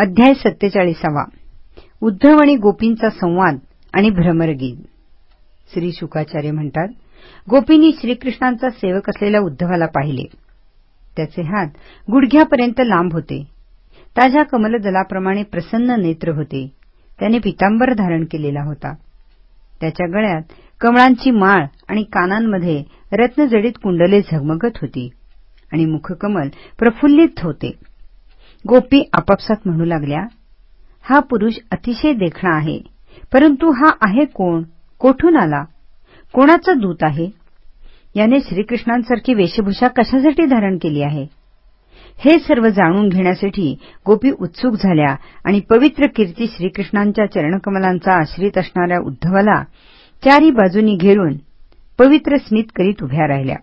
अध्याय सत्तेचाळीसावा. उद्धव आणि गोपींचा संवाद आणि भ्रमरगीत श्री शुकाचार्य म्हणतात गोपींनी श्रीकृष्णांचा सेवक असलेल्या उद्धवाला पाहिले. त्याचे हात गुडघ्यापर्यंत लांब होते. ताज्या कमलदलाप्रमाणे प्रसन्न नेत्र होते. त्याने पितांबर धारण केलेला होता. त्याच्या गळ्यात कमळांची माळ आणि कानांमध्ये रत्नजडीत कुंडले झगमगत होती आणि मुखकमल प्रफुल्लित होते. गोपी आपापसात म्हणू लागल्या हा पुरुष अतिशय देखणा आहे परंतु हा आहे कोण? कोठून आला? कोणाचा दूत आहे? याने श्रीकृष्णांसारखी वेशभूषा कशासाठी धारण केली आहे? हे सर्व जाणून घेण्यासाठी गोपी उत्सुक झाल्या आणि पवित्र कीर्ती श्रीकृष्णांच्या चरणकमलांचा आश्रित असणाऱ्या उद्धवाला चारी बाजूनी घेरून पवित्र स्मित करीत उभ्या राहिल्या.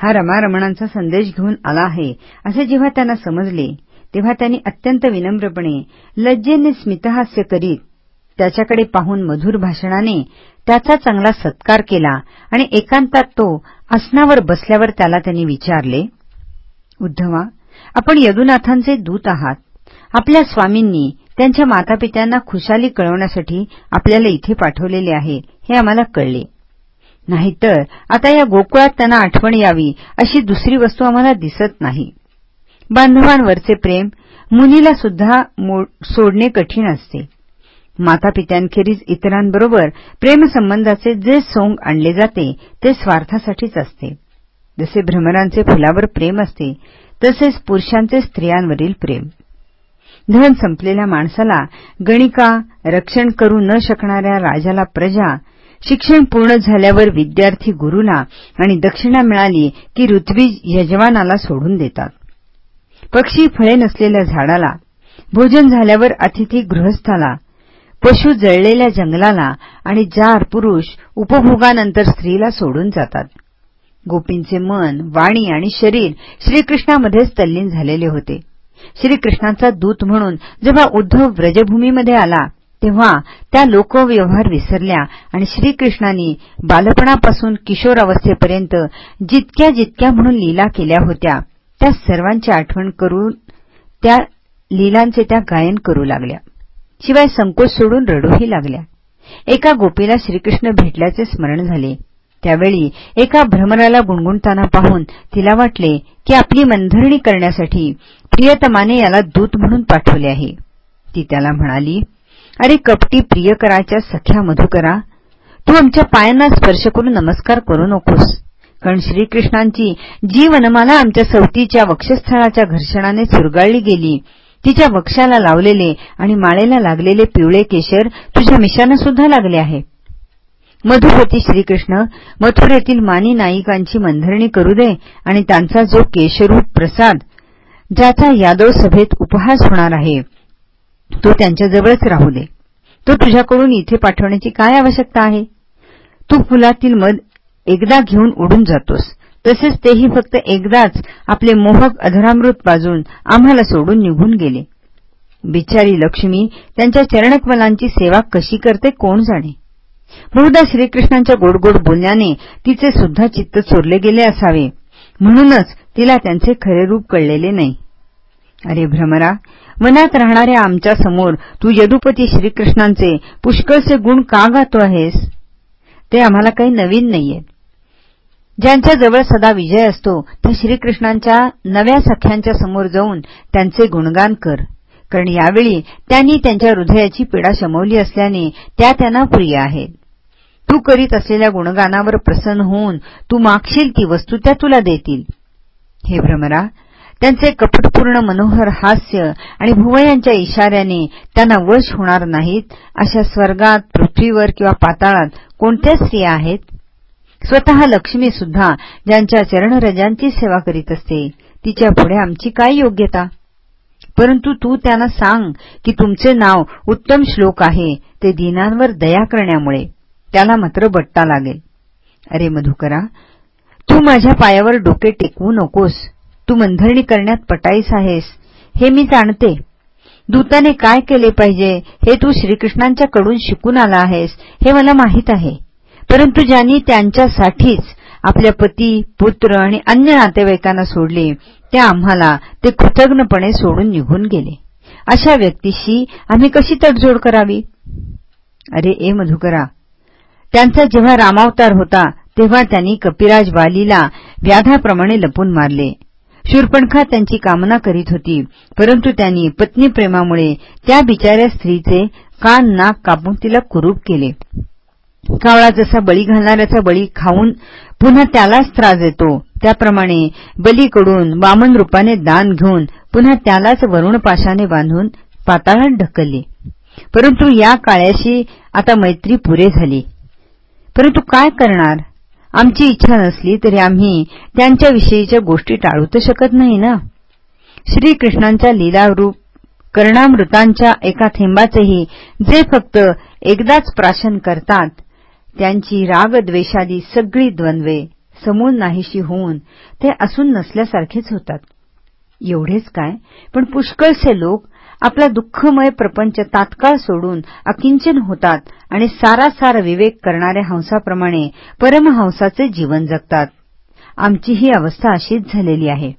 हा रमारमणांचा संदेश घेऊन आला आहे असे जेव्हा त्यांना समजले तेव्हा त्यांनी अत्यंत विनम्रपणे लज्जेने स्मितहास्य करीत त्याच्याकडे पाहून मधुर भाषणाने त्याचा चांगला सत्कार केला आणि एकांतात तो आसनावर बसल्यावर त्याला त्यांनी विचारले उद्धवा आपण यदुनाथांचे दूत आहात. आपल्या स्वामींनी त्यांच्या मातापित्यांना खुशाली कळवण्यासाठी आपल्याला इथे पाठवलेले आहे हे आम्हाला कळले. नाहीतर आता या गोकुळात त्यांना आठवण यावी अशी दुसरी वस्तू आम्हाला दिसत नाही. बांधवांवरचे प्रेम मुलीला सुद्धा सोडणे कठीण असते. मातापित्यांखेरीज इतरांबरोबर प्रेमसंबंधाचे जे सोंग आणले जाते ते स्वार्थासाठीच असते. जसे भ्रमरांचे फुलावर प्रेम असते तसेच पुरुषांचे स्त्रियांवरील प्रेम. धन संपलेल्या माणसाला गणिका रक्षण करू न शकणाऱ्या राजाला प्रजा शिक्षण पूर्ण झाल्यावर विद्यार्थी गुरुला आणि दक्षिणा मिळाली की ऋत्विज यजमानाला सोडून देतात. पक्षी फळे नसलेल्या झाडाला भोजन झाल्यावर अतिथी गृहस्थाला पशु जळलेल्या जंगलाला आणि जार पुरुष उपभोगानंतर स्त्रीला सोडून जातात. गोपींचे मन वाणी आणि शरीर श्रीकृष्णामध्येच तल्लीन झालेले होते. श्रीकृष्णाचा दूत म्हणून जेव्हा उद्धव व्रजभूमीमध्ये आला तेव्हा त्या लोकव्यवहार विसरल्या आणि श्रीकृष्णांनी बालपणापासून किशोरावस्थेपर्यंत जितक्या जितक्या म्हणून लीला केल्या होत्या त्या सर्वांची आठवण करून त्या लीलांचे त्या गायन करू लागल्या. शिवाय संकोच सोडून रडूही लागल्या. एका गोपीला श्रीकृष्ण भेटल्याचे स्मरण झाले. त्यावेळी एका भ्रमराला गुणगुणताना पाहून तिला वाटले की आपली मंधरणी करण्यासाठी प्रियतमाने याला दूत म्हणून पाठवले आहे. ती त्याला म्हणाली अरे कपटी प्रियकराच्या सख्या मधुकरा तू आमच्या पायांना स्पर्श करून नमस्कार करू नकोस. कारण श्रीकृष्णांची जी वनमाला आमच्या सवतीच्या वक्षस्थळाच्या घर्षणाने चुरगाळली गेली. तिच्या वक्षाला लावलेले आणि माळेला लागलेले पिवळे केशर तुझ्या मिशानं सुद्धा लागले आहे. मधुपती श्रीकृष्ण मथुरेतील मानी नायिकांची मंधरणी करू दे आणि त्यांचा जो केशरूप प्रसाद ज्याचा यादव सभेत उपहास होणार आहे. तो त्यांच्याजवळच राहू दे. तो तुझ्याकडून इथे पाठवण्याची काय आवश्यकता आहे? तू फुलातील मध एकदा घेऊन उडून जातोस. तसेच तेही फक्त एकदाच आपले मोहक अधरामृत बाजून आम्हाला सोडून निघून गेले. बिचारी लक्ष्मी त्यांच्या चरणकमलांची सेवा कशी करते कोण जाणे? बहुधा श्रीकृष्णांच्या गोडगोड बोलण्याने तिचे सुद्धा चित्त चोरले गेले असावे. म्हणूनच तिला त्यांचे खरे रूप कळलेले नाही. अरे भ्रमरा वनात राहणाऱ्या आमच्यासमोर तू यदुपती श्रीकृष्णांचे पुष्कळचे गुण का गातो आहेस? ते आम्हाला काही नवीन नाहीये. ज्यांच्याजवळ सदा विजय असतो त्या श्रीकृष्णांच्या नव्या सख्यांच्या समोर जाऊन त्यांचे गुणगान कर. कारण यावेळी त्यांनी त्यांच्या हृदयाची पीडा शमवली असल्याने त्या त्यांना प्रिय आहेत. तू करीत असलेल्या गुणगानावर प्रसन्न होऊन तू मागशील ती वस्तू त्या तुला देतील. हे भ्रमरा त्यांचे कपटपूर्ण मनोहर हास्य आणि भुवयांच्या इशाऱ्याने त्यांना वश होणार नाहीत अशा स्वर्गात पृथ्वीवर किंवा पाताळात कोणत्या स्त्रिया आहेत? स्वतः लक्ष्मी सुद्धा ज्यांच्या चरणरजांची सेवा करीत असते तिच्या पुढे आमची काय योग्यता? परंतु तू त्यांना सांग की तुमचे नाव उत्तम श्लोक आहे ते दिनांवर दया करण्यामुळे. त्याला मात्र बट्टा लागेल. अरे मधुकरा तू माझ्या पायावर डोके टेकवू नकोस. तू मंधरणी करण्यात पटाईस आहेस. हे मी जाणते. दूताने काय केले पाहिजे? हे तू श्रीकृष्णांच्याकडून शिकून आला आहेस. हे मला माहीत आहे. परंतु ज्यांनी त्यांच्यासाठीच आपल्या पती पुत्र आणि अन्य नातेवाईकांना सोडले त्या आम्हाला ते कृतज्ञपणे सोडून निघून गेले. अशा व्यक्तीशी आम्ही कशी तडजोड करावी? अरे ए मधुकरा त्यांचा जेव्हा रामावतार होता तेव्हा त्यांनी कपिराज बालीला व्याधाप्रमाणे लपून मारले. शूरपणखा त्यांची कामना करीत होती. परंतु त्यांनी पत्नीप्रेमामुळे त्या बिचाऱ्या स्त्रीचे कान नाक कापून तिला कुरूप केले. कावळा जसा बळी घालणाऱ्याचा बळी खाऊन पुन्हा त्यालाच त्रास येतो त्याप्रमाणे बलीकडून वामन रूपाने दान घेऊन पुन्हा त्यालाच वरुण पाशाने बांधून पाताळात ढकलले. परंतु या काळ्याशी आता मैत्री पुरे झाली. परंतु काय करणार? आमची इच्छा नसली तरी आम्ही त्यांच्याविषयीच्या गोष्टी टाळू तर शकत नाही ना? श्रीकृष्णांच्या लीलारूप कर्णामृतांच्या एका थेंबाचेही जे फक्त एकदाच प्राशन करतात त्यांची रागद्वेषादी सगळी द्वंद्वे समूळ नाहीशी होऊन ते असून नसल्यासारखेच होतात. एवढेच काय? पण पुष्कळसे लोक आपला दुःखमय प्रपंच तात्काळ सोडून अकिंचन होतात आणि सारासार विवेक करणाऱ्या हंसाप्रमाणे परमहंसाचे जीवन जगतात. आमची ही अवस्था अशीच झालेली आहे.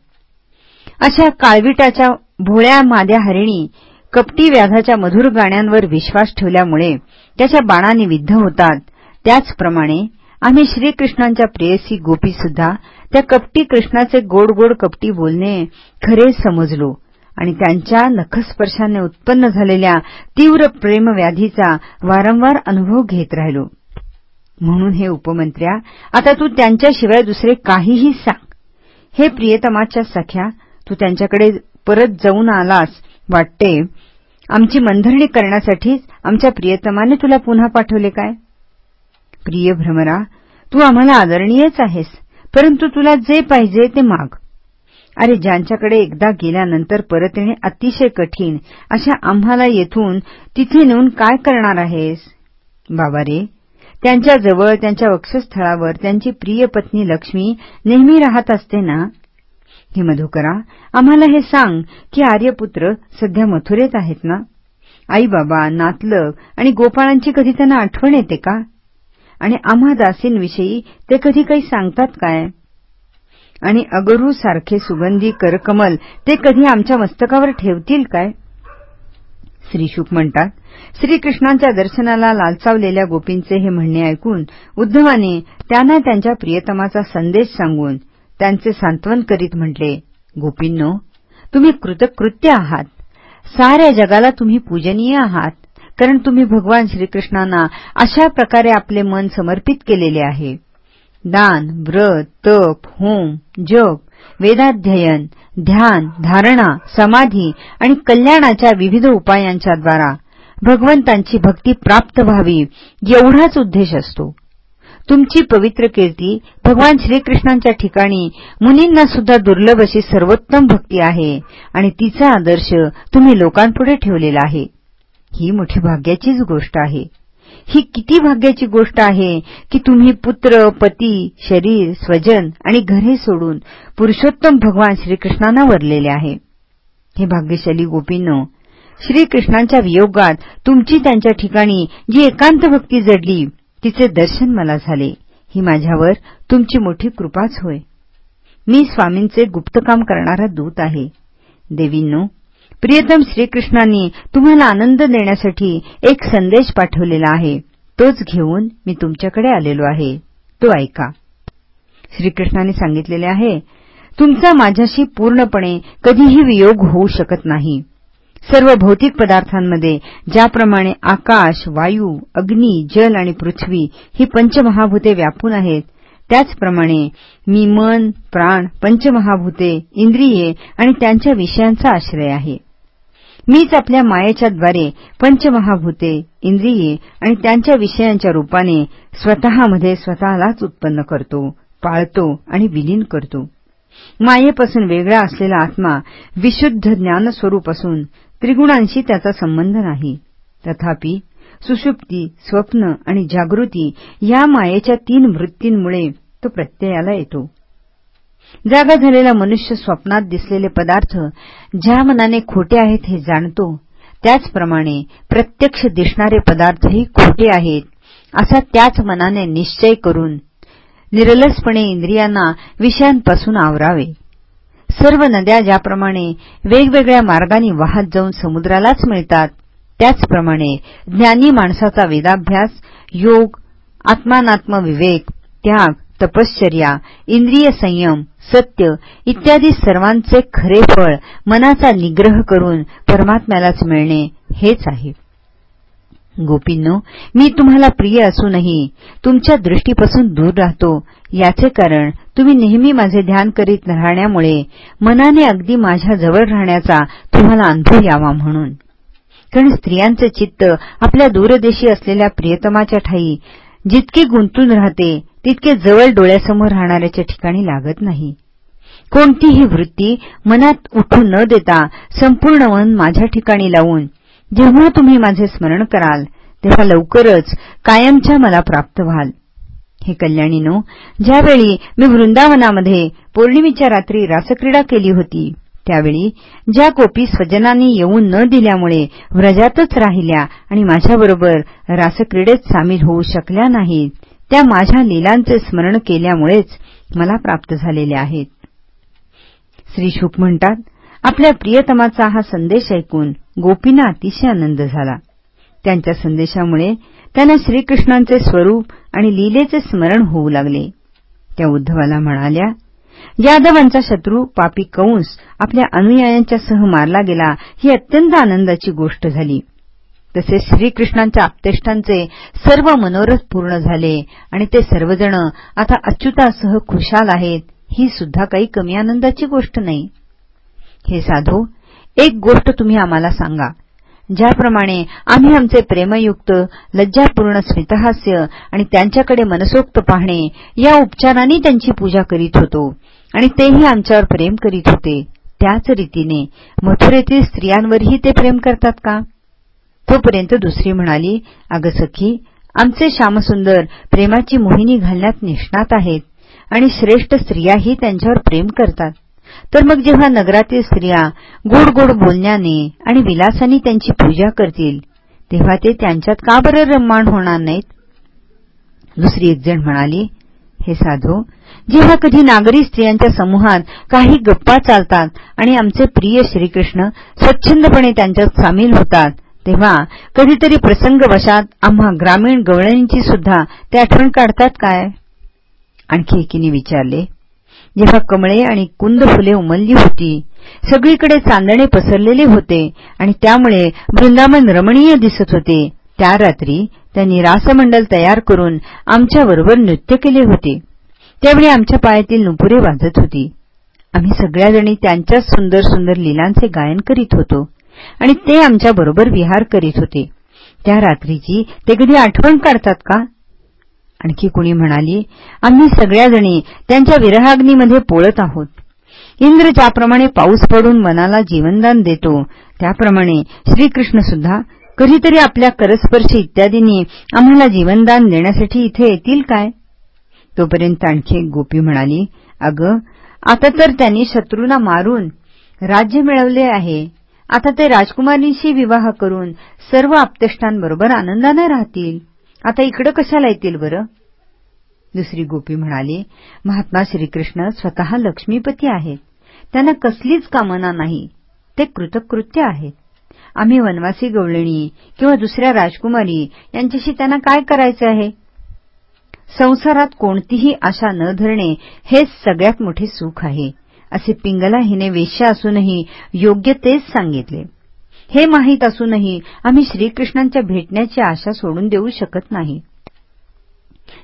अशा काळविटाच्या भोळ्या माद्या हरिणी कपटी व्याधाच्या मधुर गाण्यांवर विश्वास ठेवल्यामुळे त्याच्या बाणाने विद्ध होतात. त्याचप्रमाणे आम्ही श्रीकृष्णांच्या प्रेयसी गोपीसुद्धा त्या कपटी कृष्णाचे गोड गोड कपटी बोलणे खरे समजलो. आणि त्यांच्या नखस्पर्शाने उत्पन्न झालेल्या तीव्र प्रेमव्याधीचा वारंवार अनुभव घेत राहिलो. म्हणून हे उपमंत्र्या आता तू त्यांच्याशिवाय दुसरे काहीही सांग. हे प्रियतमाच्या सख्या तू त्यांच्याकडे परत जाऊन आलास वाटते. आमची मंधरणी करण्यासाठीच आमच्या प्रियतमाने तुला पुन्हा पाठवले काय? प्रिय भ्रमरा तू आम्हाला आदरणीयच आहेस परंतु तुला जे पाहिजे ते माग. अरे ज्यांच्याकडे एकदा गेल्यानंतर परत येणे अतिशय कठीण अशा आम्हाला येथून तिथे नेऊन काय करणार आहेस? बाबा रे त्यांच्याजवळ त्यांच्या वक्षस्थळावर त्यांची प्रिय पत्नी लक्ष्मी नेहमी राहत असते ना? हे मधुकरा आम्हाला हे सांग की आर्यपुत्र सध्या मथुरेत आहेत ना? आई बाबा नातलग आणि गोपाळांची कधी त्यांना आठवण येते का? आणि आम्हा दासींविषयी ते कधी काही सांगतात काय? आणि अगरू सारखे सुगंधी करकमल ते कधी आमच्या मस्तकावर ठेवतील काय? श्रीशुक म्हणतात श्रीकृष्णांच्या दर्शनाला लालचावलेल्या गोपींचे हे म्हणणे ऐकून उद्धवाने त्यांना त्यांच्या प्रियतमाचा संदेश सांगून त्यांचे सांत्वन करीत म्हटले गोपींनो तुम्ही कृतकृत्य आहात. साऱ्या जगाला तुम्ही पूजनीय आहात कारण तुम्ही भगवान श्रीकृष्णांना अशा प्रकारे आपले मन समर्पित केलेले आहे. दान व्रत तप होम जप वेदाध्ययन ध्यान धारणा समाधी आणि कल्याणाच्या विविध उपायांच्या द्वारा भगवंतांची भक्ती प्राप्त व्हावी एवढाच उद्देश असतो. तुमची पवित्र कीर्ती भगवान श्रीकृष्णांच्या ठिकाणी मुनींना सुद्धा दुर्लभ अशी सर्वोत्तम भक्ती आहे आणि तिचा आदर्श तुम्ही लोकांपुढे ठेवलेला आहे. ही मोठी भाग्याचीच गोष्ट आहे. ही किती भाग्याची गोष्ट आहे की तुम्ही पुत्र पती शरीर स्वजन आणि घरे सोडून पुरुषोत्तम भगवान श्रीकृष्णांना वरलेले आहे. हे भाग्यशाली गोपींनो श्रीकृष्णांच्या वियोगात तुमची त्यांच्या ठिकाणी जी एकांत भक्ती जडली तिचे दर्शन मला झाले. ही माझ्यावर तुमची मोठी कृपाच होय. मी स्वामींचे गुप्तकाम करणारा दूत आहे. देवींनो प्रियतम श्रीकृष्णांनी तुम्हाला आनंद देण्यासाठी एक संदेश पाठवलेला आहे. तोच घेऊन मी तुमच्याकडे आलेलो आहे. तो ऐका. श्रीकृष्णाने सांगितलेले आहे तुमचा माझ्याशी पूर्णपणे कधीही वियोग होऊ शकत नाही. सर्व भौतिक पदार्थांमध्ये ज्याप्रमाणे आकाश वायू अग्नी जल आणि पृथ्वी ही पंचमहाभूते व्यापून आहेत त्याचप्रमाणे मी मन प्राण पंचमहाभूते इंद्रिये आणि त्यांच्या विषयांचा आश्रय आहे. मीच आपल्या मायेच्या द्वारे पंचमहाभूते इंद्रिये आणि त्यांच्या विषयांच्या रूपाने स्वतःमध्ये स्वतःलाच उत्पन्न करतो पाळतो आणि विलीन करतो. मायेपासून वेगळा असलेला आत्मा विशुद्ध ज्ञानस्वरूप असून त्रिगुणांशी त्याचा संबंध नाही. तथापि सुषुप्ती स्वप्न आणि जागृती या मायेच्या तीन वृत्तींमुळे तो प्रत्ययाला येतो. जागा झालेला मनुष्य स्वप्नात दिसलेले पदार्थ ज्या मनाने खोटे आहेत हे जाणतो. त्याचप्रमाणे प्रत्यक्ष दिसणारे पदार्थही खोटे आहेत असा त्याच मनाने निश्चय करून निरलसपणे इंद्रियांना विषयांपासून आवरावे. सर्व नद्या ज्याप्रमाणे वेगवेगळ्या मार्गांनी वाहत जाऊन समुद्रालाच मिळतात त्याचप्रमाणे ज्ञानी माणसाचा वेदाभ्यास योग आत्मानात्म विवेक त्याग तपश्चर्या इंद्रिय संयम सत्य इत्यादी सर्वांचे खरे फळ मनाचा निग्रह करून परमात्म्यालाच मिळणे हेच आहे. गोपींनो मी तुम्हाला प्रिय असूनही तुमच्या दृष्टीपासून दूर राहतो. याचे कारण तुम्ही नेहमी माझे ध्यान करीत राहण्यामुळे मनाने अगदी माझ्या जवळ राहण्याचा तुम्हाला अनुभव यावा म्हणून. कारण स्त्रियांचे चित्त आपल्या दूरदेशी असलेल्या प्रियतमाच्या ठाई जितके गुंतून राहते तितके जवळ डोळ्यासमोर राहणाऱ्याच्या ठिकाणी लागत नाही. कोणतीही वृत्ती मनात उठू न देता संपूर्ण मन माझ्या ठिकाणी लावून जेव्हा तुम्ही माझे स्मरण कराल तेव्हा लवकरच कायमच्या मला प्राप्त व्हाल. हे कल्याणीनो ज्यावेळी मी वृंदावनामध्ये पौर्णिमेच्या रात्री रासक्रीडा केली होती त्यावेळी ज्या गोपी स्वजनांनी येऊन न दिल्यामुळे व्रजातच राहिल्या आणि माझ्याबरोबर रासक्रीडेत सामील होऊ शकल्या नाहीत त्या माझ्या लीलांचे स्मरण केल्यामुळेच मला प्राप्त झालेल्या आहेत. श्री शुक म्हणतात आपल्या प्रियतमाचा हा संदेश ऐकून गोपींना अतिशय आनंद झाला. त्यांच्या संदेशामुळे त्यांना श्रीकृष्णांचे स्वरूप आणि लीलेचे स्मरण होऊ लागले. त्या उद्धवाला म्हणाल्या यादवांचा शत्रू पापी कंस आपल्या अनुयायांच्या सह मारला गेला ही अत्यंत आनंदाची गोष्ट झाली. तसेच श्रीकृष्णांच्या आपतेष्टांचे सर्व मनोरथ पूर्ण झाले आणि ते सर्वजण आता अच्युतासह खुशाल आहेत ही सुद्धा काही कमी आनंदाची गोष्ट नाही. हे साधू एक गोष्ट तुम्ही आम्हाला सांगा. ज्याप्रमाणे आम्ही आमचे प्रेमयुक्त लज्जापूर्ण स्मितहास्य आणि त्यांच्याकडे मनसोक्त पाहणे या उपचारांनी त्यांची पूजा करीत होतो. आणि तेही आमच्यावर प्रेम करीत होते. त्याच रीतीने मथुरेतील स्त्रियांवरही ते प्रेम करतात का? तोपर्यंत दुसरी म्हणाली अगं सखी आमचे श्यामसुंदर प्रेमाची मोहिनी घालण्यात निष्णात आहेत आणि श्रेष्ठ स्त्रियाही त्यांच्यावर प्रेम करतात. तर मग जेव्हा नगरातील स्त्रिया गोड गोड बोलण्याने आणि विलासाने त्यांची पूजा करतील तेव्हा ते त्यांच्यात का बरं रममाण होणार नाहीत? दुसरी एकजण म्हणाली हे साधू जेव्हा कधी नागरी स्त्रियांच्या समूहात काही गप्पा चालतात आणि आमचे प्रिय श्रीकृष्ण स्वच्छंदपणे त्यांच्यात सामील होतात तेव्हा कधीतरी प्रसंगवशात आम्हा ग्रामीण गवळणींची सुद्धा ते आठवण काढतात काय? आणखी एकीने विचारले जेव्हा कमळे आणि कुंद फुले उमलली होती. सगळीकडे चांदणे पसरलेले होते आणि त्यामुळे वृंदावन रमणीय दिसत होते. त्या रात्री त्यांनी रासमंडल तयार करून आमच्याबरोबर नृत्य केले होते. त्यावेळी आमच्या पायातील नुपुरे वाजत होती. आम्ही सगळ्याजणी त्यांच्याच सुंदर सुंदर लिलांचे गायन करीत होतो आणि ते आमच्याबरोबर विहार करीत होते. त्या रात्रीची ते कधी आठवण काढतात का? आणखी कुणी म्हणाली आम्ही सगळ्याजणी त्यांच्या विरहाग्नीमध्ये पोळत आहोत. इंद्र ज्याप्रमाणे पाऊस पडून मनाला जीवनदान देतो त्याप्रमाणे श्रीकृष्ण सुद्धा कधीतरी आपल्या करस्पर्शी इत्यादींनी आम्हाला जीवनदान देण्यासाठी इथे येतील काय? तोपर्यंत आणखी एक गोपी म्हणाली अगं आता तर त्यांनी शत्रूंना मारून राज्य मिळवले आहे. आता ते राजकुमारींशी विवाह करून सर्व आपतेष्टांबरोबर आनंदाने राहतील. आता इकडं कशाला येतील बरं? दुसरी गोपी म्हणाली महात्मा श्रीकृष्ण स्वतः लक्ष्मीपती आहेत. त्यांना कसलीच कामना नाही. ते कृतकृत्य आहेत. आम्ही वनवासी गवळणी किंवा दुसऱ्या राजकुमारी यांच्याशी त्यांना काय करायचे आहे? संसारात कोणतीही आशा न धरणे हेच सगळ्यात मोठे सुख आहे. असे पिंगला हिने वेश्या असूनही योग्य तेच सांगितले. हे माहीत असूनही आम्ही श्रीकृष्णांच्या भेटण्याची आशा सोडून देऊ शकत नाही.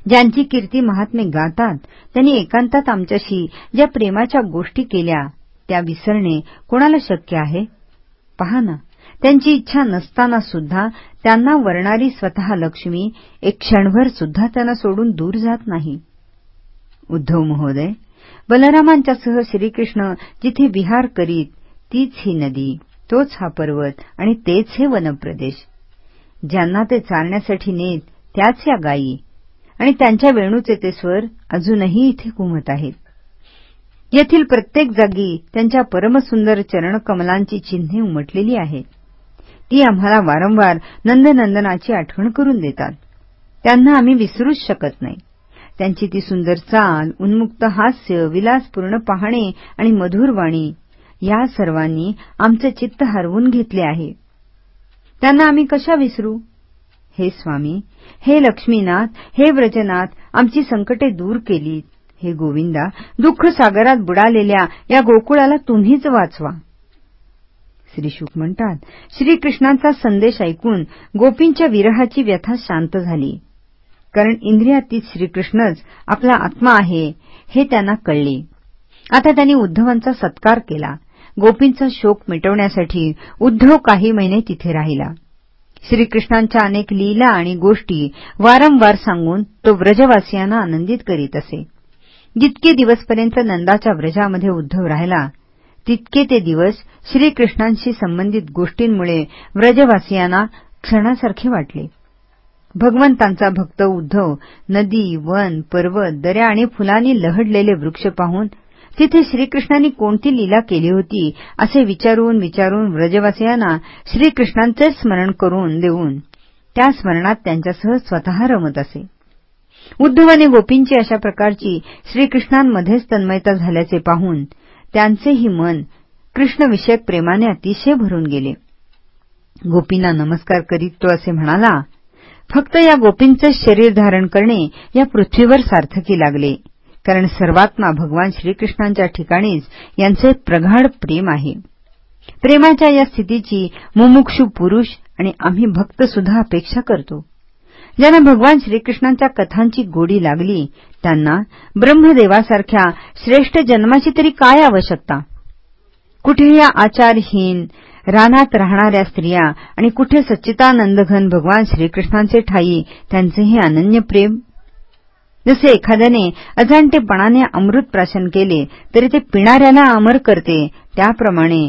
ज्यांची कीर्ती महात्मे गातात त्यांनी एकांतात आमच्याशी ज्या प्रेमाच्या गोष्टी केल्या त्या विसरणे कोणाला शक्य आहे? पहा ना त्यांची इच्छा नसताना सुद्धा त्यांना वरणारी स्वतः लक्ष्मी एक क्षणभर सुद्धा त्यांना सोडून दूर जात नाही. उद्धव महोदय बलरामांच्यासह श्रीकृष्ण जिथे विहार करीत तीच ही नदी. तोच हा पर्वत आणि तेच हे वनप्रदेश. ज्यांना ते चालण्यासाठी नेत त्याच या गायी. आणि त्यांच्या वेणूचे ते स्वर अजूनही इथे घुमत आहेत. येथील प्रत्येक जागी त्यांच्या परमसुंदर चरणकमलांची चिन्हे उमटलेली आहेत. ती आम्हाला वारंवार नंदनंदनाची आठवण करून देतात. त्यांना आम्ही विसरूच शकत नाही. त्यांची ती सुंदर चाल उन्मुक्त हास्य विलासपूर्ण पाहणे आणि मधुर वाणी या सर्वांनी आमचे चित्त हरवून घेतले आहे. त्यांना आम्ही कशा विसरू? हे स्वामी हे लक्ष्मीनाथ हे व्रजनाथ आमची संकटे दूर केलीत. हे गोविंदा दुःख सागरात बुडालेल्या या गोकुळाला तुम्हीच वाचवा. श्री शुक म्हणतात श्रीकृष्णांचा संदेश ऐकून गोपींच्या विरहाची व्यथा शांत झाली. कारण इंद्रियातीत श्रीकृष्णच आपला आत्मा आहे हे त्यांना कळले. आता त्यांनी उद्धवांचा सत्कार केला. गोपींचा शोक मिटवण्यासाठी उद्धव काही महिने तिथे राहिला. श्रीकृष्णांच्या अनेक लीला आणि गोष्टी वारंवार सांगून तो व्रजवासियांना आनंदित करीत असे. जितके दिवसपर्यंत नंदाच्या व्रजामध्ये उद्धव राहिला तितके ते दिवस श्रीकृष्णांशी संबंधित गोष्टींमुळे व्रजवासियांना क्षणासारखे वाटले. भगवंतांचा भक्त उद्धव नदी वन पर्वत दऱ्या आणि फुलांनी लहडलेले वृक्ष पाहून तिथे श्रीकृष्णांनी कोणती लीला केली होती असे विचारून विचारून व्रजवासियांना श्रीकृष्णांचे स्मरण करून देऊन त्या स्मरणात त्यांच्यासह स्वतः रमत असे. उद्धवाने गोपींची अशा प्रकारची श्रीकृष्णांमध्येच तन्मयता झाल्याचे पाहून त्यांचेही मन कृष्णविषयक प्रेमाने अतिशय भरून गेले. गोपींना नमस्कार करीत तो असे म्हणाला फक्त या गोपींचे शरीर धारण करणे या पृथ्वीवर सार्थकी लागले. कारण सर्वात्मा भगवान श्रीकृष्णांच्या ठिकाणीच यांचे प्रगाढ प्रेम आहे. प्रेमाच्या या स्थितीची मुमुक्षु पुरुष आणि आम्ही भक्त सुद्धा अपेक्षा करतो. ज्यांना भगवान श्रीकृष्णांच्या कथांची गोडी लागली त्यांना ब्रह्मदेवासारख्या श्रेष्ठ जन्माची तरी काय आवश्यकता? कुठे या आचारहीन रानात राहणाऱ्या स्त्रिया आणि कुठे सच्चितानंदघन भगवान श्रीकृष्णांचे ठाई त्यांचे हे अनन्य प्रेम जसे एखाद्याने अजाणतेपणाने अमृत प्राशन केले तरी ते पिणाऱ्याला अमर करते. त्याप्रमाणे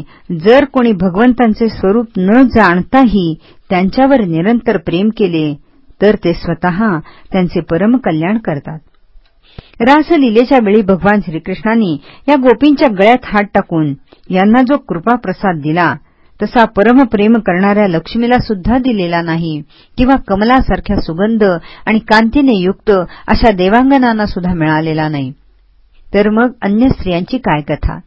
जर कोणी भगवंतांचे स्वरूप न जाणताही त्यांच्यावर निरंतर प्रेम केले तर ते स्वतः त्यांचे परमकल्याण करतात. रासलीलेच्या वेळी भगवान श्रीकृष्णांनी या गोपींच्या गळ्यात हात टाकून यांना जो कृपाप्रसाद दिला तसा परमप्रेम करणाऱ्या लक्ष्मीला सुद्धा दिलेला नाही. किंवा कमलासारख्या सुगंध आणि कांतीने युक्त अशा देवांगनांना सुद्धा मिळालेला नाही. तर मग अन्य स्त्रियांची काय कथा?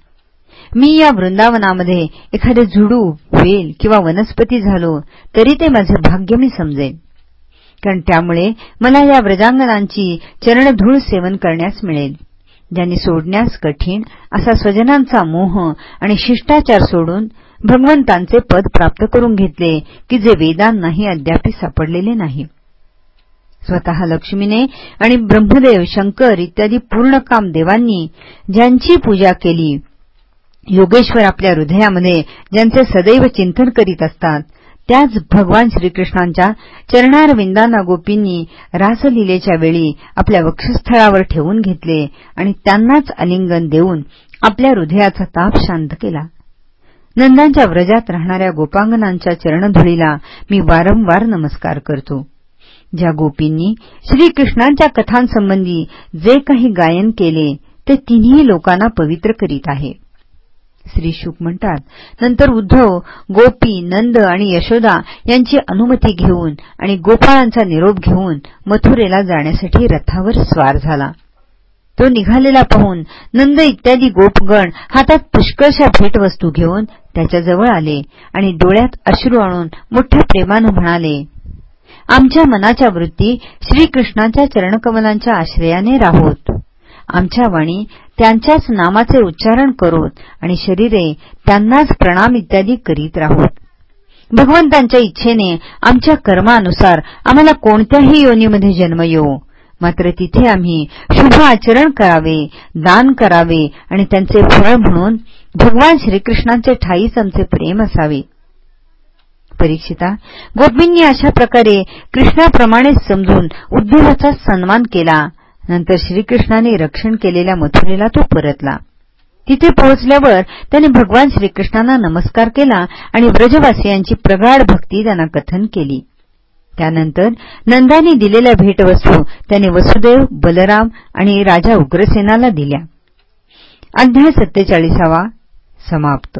मी या वृंदावनामध्ये एखादे झुडू वेल किंवा वनस्पती झालो तरी ते माझे भाग्य मी समजेन. कारण त्यामुळे मला या व्रजांगणांची चरणधूळ सेवन करण्यास मिळेल. ज्यांनी सोडण्यास कठीण असा स्वजनांचा मोह आणि शिष्टाचार सोडून भगवंतांचे पद प्राप्त करून घेतले की जे वेदांनाही अद्याप सापडलेले नाही. स्वतः लक्ष्मीने आणि ब्रह्मदेव शंकर इत्यादी पूर्ण काम देवांनी ज्यांची पूजा केली योगेश्वर आपल्या हृदयामध्ये ज्यांचे सदैव चिंतन करीत असतात त्याच भगवान श्रीकृष्णांच्या चरणारविंदांना गोपींनी रासलीलेच्या वेळी आपल्या वक्षस्थळावर ठेवून घेतले आणि त्यांनाच अलिंगन देऊन आपल्या हृदयाचा ताप शांत केला. नंदांच्या व्रजात राहणाऱ्या गोपांगनांच्या चरणधुळीला मी वारंवार नमस्कार करतो. ज्या गोपींनी श्रीकृष्णांच्या कथांसंबंधी जे काही गायन केले ते तिन्ही लोकांना पवित्र करीत आहे. श्री शुक म्हणतात नंतर उद्धव गोपी नंद आणि यशोदा यांची अनुमती घेऊन आणि गोपाळांचा निरोप घेऊन मथुरेला जाण्यासाठी रथावर स्वार झाला. तो निघालेला पाहून नंद इत्यादी गोपगण हातात पुष्कळशा भेटवस्तू घेऊन त्याच्याजवळ आले आणि डोळ्यात अश्रू आणून मोठ्या प्रेमानं म्हणाले आमच्या मनाच्या वृत्ती श्रीकृष्णांच्या चरणकमलांच्या आश्रयाने राहोत. आमच्या वाणी त्यांच्याच नामाचे उच्चारण करोत आणि शरीरे त्यांनाच प्रणाम इत्यादी करीत राहोत. भगवंतांच्या इच्छेने आमच्या कर्मानुसार आम्हाला कोणत्याही योनीमध्ये जन्म येऊ. मात्र तिथे आम्ही शुभ आचरण करावे दान करावे आणि त्यांचे फळ म्हणून भगवान श्रीकृष्णांचे ठाईच आमचे प्रेम असावे. परीक्षिता गोपींनी अशा प्रकारे कृष्णाप्रमाणे समजून उद्धवाचा सन्मान केला. नंतर श्रीकृष्णाने रक्षण केलेल्या मथुरेला तो परतला. तिथे पोहोचल्यावर त्याने भगवान श्रीकृष्णांना नमस्कार केला आणि ब्रजवासियांची प्रगाढ भक्ती त्यांना कथन केली. त्यानंतर नंदानी दिलेल्या भेटवस्तू त्याने वसुदेव बलराम आणि राजा उग्रसेनाला दिल्या. अध्याय सत्तेचाळीसावा समाप्त.